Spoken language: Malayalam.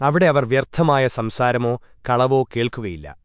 അവിടെ അവർ വ്യർത്ഥമായ സംസാരമോ കളവോ കേൾക്കുകയില്ല.